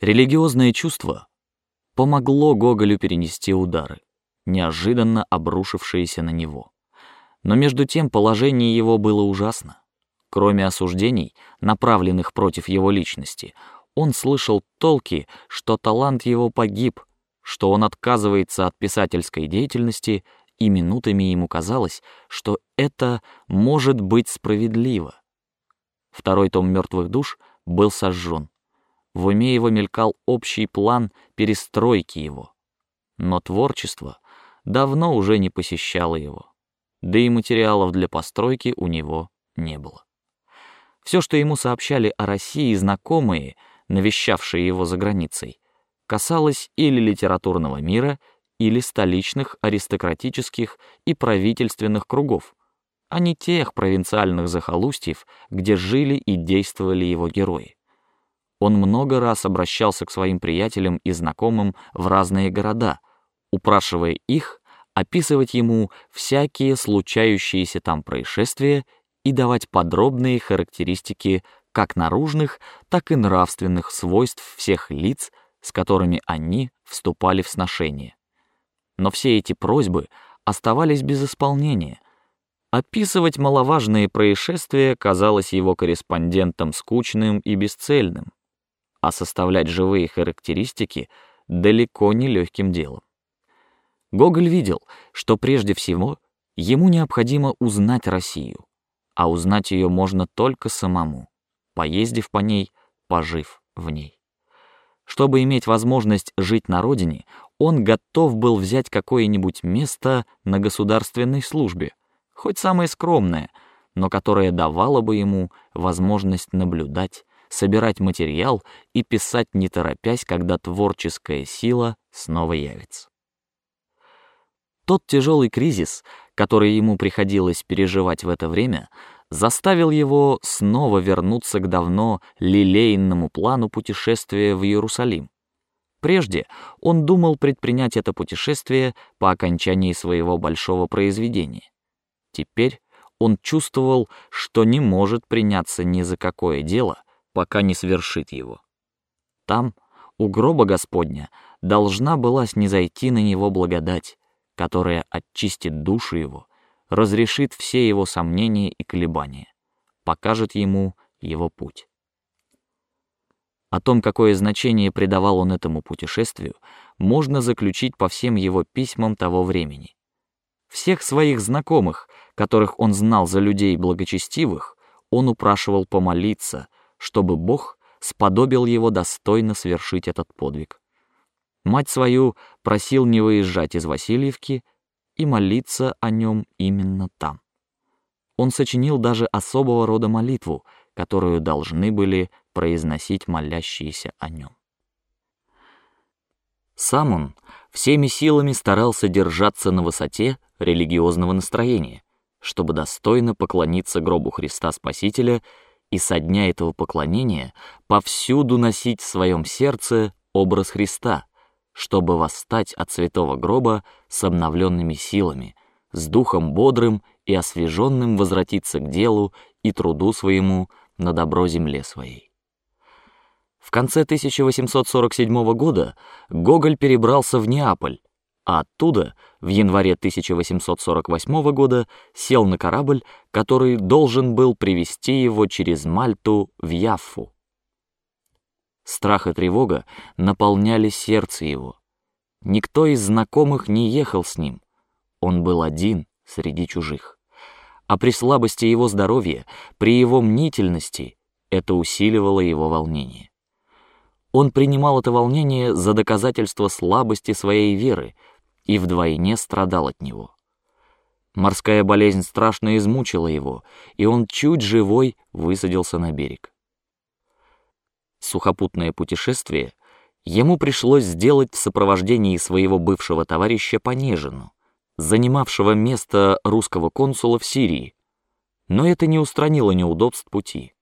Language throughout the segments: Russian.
Религиозное чувство помогло Гоголю перенести удары, неожиданно обрушившиеся на него. Но между тем положение его было ужасно. Кроме осуждений, направленных против его личности, он слышал толки, что талант его погиб, что он отказывается от писательской деятельности, и минутами ему казалось, что это может быть справедливо. Второй том мертвых душ был сожжен. В уме его мелькал общий план перестройки его, но творчество давно уже не посещало его, да и материалов для постройки у него не было. Все, что ему сообщали о России знакомые, навещавшие его за границей, касалось или литературного мира, или столичных аристократических и правительственных кругов, а не тех провинциальных захолустьев, где жили и действовали его герои. Он много раз обращался к своим приятелям и знакомым в разные города, упрашивая их описывать ему всякие случающиеся там происшествия и давать подробные характеристики как наружных, так и нравственных свойств всех лиц, с которыми они вступали в сношение. Но все эти просьбы оставались без исполнения. Описывать маловажные происшествия казалось его корреспондентам скучным и бесцельным а составлять живые характеристики далеко не легким делом. Гоголь видел, что прежде всего ему необходимо узнать Россию, а узнать ее можно только самому, поездив по ней, пожив в ней. Чтобы иметь возможность жить на родине, он готов был взять какое-нибудь место на государственной службе, хоть самое скромное, но которое давало бы ему возможность наблюдать, собирать материал и писать не торопясь, когда творческая сила снова явится. Тот тяжелый кризис, который ему приходилось переживать в это время, заставил его снова вернуться к давно лелеянному плану путешествия в Иерусалим. Прежде он думал предпринять это путешествие по окончании своего большого произведения. Теперь он чувствовал, что не может приняться ни за какое дело, пока не свершит его. Там, у гроба Господня, должна была снизойти на него благодать, которая очистит душу его, разрешит все его сомнения и колебания, покажет ему его путь. О том, какое значение придавал он этому путешествию, можно заключить по всем его письмам того времени. Всех своих знакомых, которых он знал за людей благочестивых, он упрашивал помолиться, чтобы Бог сподобил его достойно совершить этот подвиг. Мать свою просил не выезжать из Васильевки и молиться о нем именно там. Он сочинил даже особого рода молитву, которую должны были произносить молящиеся о нем. Сам он всеми силами старался держаться на высоте религиозного настроения, чтобы достойно поклониться гробу Христа Спасителя и со дня этого поклонения повсюду носить в своем сердце образ Христа, чтобы восстать от святого гроба с обновленными силами, с духом бодрым и освеженным возвратиться к делу и труду своему на добро земле своей. В конце 1847 года Гоголь перебрался в Неаполь, оттуда в январе 1848 года сел на корабль, который должен был привести его через Мальту в Яффу. Страх и тревога наполняли сердце его. Никто из знакомых не ехал с ним. Он был один среди чужих. А при слабости его здоровья, при его мнительности, это усиливало его волнение. Он принимал это волнение за доказательство слабости своей веры, и вдвойне страдал от него. Морская болезнь страшно измучила его, и он чуть живой высадился на берег. Сухопутное путешествие ему пришлось сделать в сопровождении своего бывшего товарища Понежину, занимавшего место русского консула в Сирии, но это не устранило неудобств пути.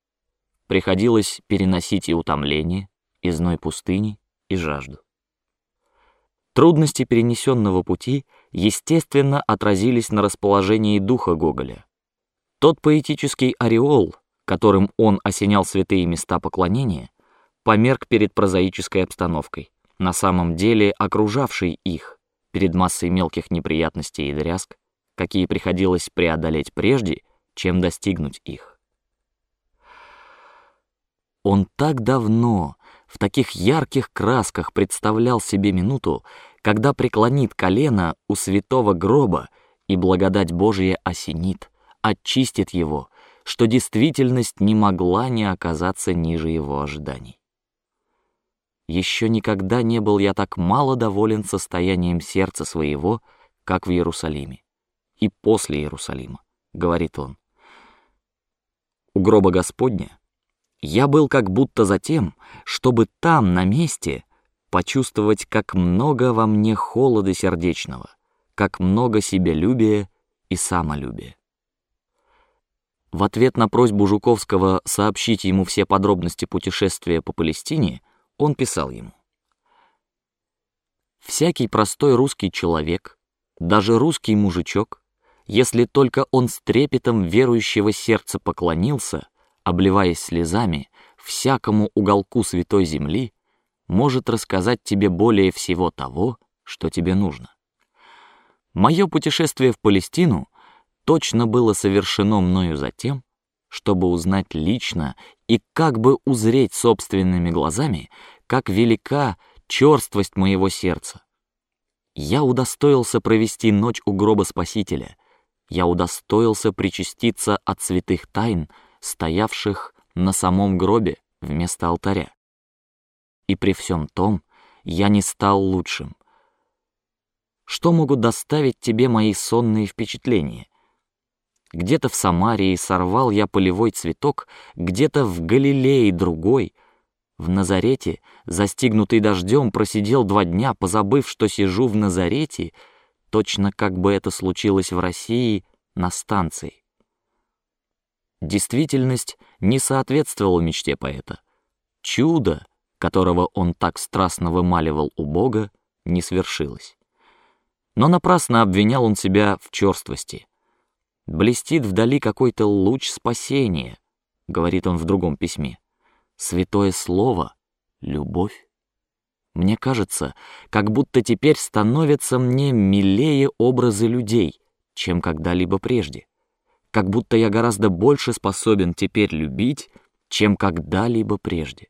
Приходилось переносить и утомление, и зной пустыни, и жажду. Трудности перенесенного пути, естественно, отразились на расположении духа Гоголя. Тот поэтический ореол, которым он осенял святые места поклонения, померк перед прозаической обстановкой, на самом деле окружавшей их, перед массой мелких неприятностей и дрязг, какие приходилось преодолеть прежде, чем достигнуть их. Он так давно в таких ярких красках представлял себе минуту, когда преклонит колено у святого гроба и благодать Божия осенит, очистит его, что действительность не могла не оказаться ниже его ожиданий. Еще никогда не был я так мало доволен состоянием сердца своего, как в Иерусалиме и после Иерусалима, говорит он. У гроба Господня я был как будто за тем, чтобы там на месте почувствовать, как много во мне холода сердечного, как много себялюбия и самолюбия. В ответ на просьбу Жуковского сообщить ему все подробности путешествия по Палестине, он писал ему: всякий простой русский человек, даже русский мужичок, если только он с трепетом верующего сердца поклонился, обливаясь слезами, всякому уголку святой земли, может рассказать тебе более всего того, что тебе нужно. Мое путешествие в Палестину точно было совершено мною затем, чтобы узнать лично и как бы узреть собственными глазами, как велика черствость моего сердца. Я удостоился провести ночь у гроба Спасителя. Я удостоился причаститься от святых тайн, стоявших на самом гробе вместо алтаря. И при всем том я не стал лучшим. Что могут доставить тебе мои сонные впечатления? Где-то в Самарии сорвал я полевой цветок, где-то в Галилее другой. В Назарете, застигнутый дождем, просидел два дня, позабыв, что сижу в Назарете, точно как бы это случилось в России на станции. Действительность не соответствовала мечте поэта. Чудо, которого он так страстно вымаливал у Бога, не свершилось. Но напрасно обвинял он себя в черствости. Блестит вдали какой-то луч спасения, говорит он в другом письме. Святое слово, любовь. Мне кажется, как будто теперь становятся мне милее образы людей, чем когда-либо прежде. Как будто я гораздо больше способен теперь любить, чем когда-либо прежде.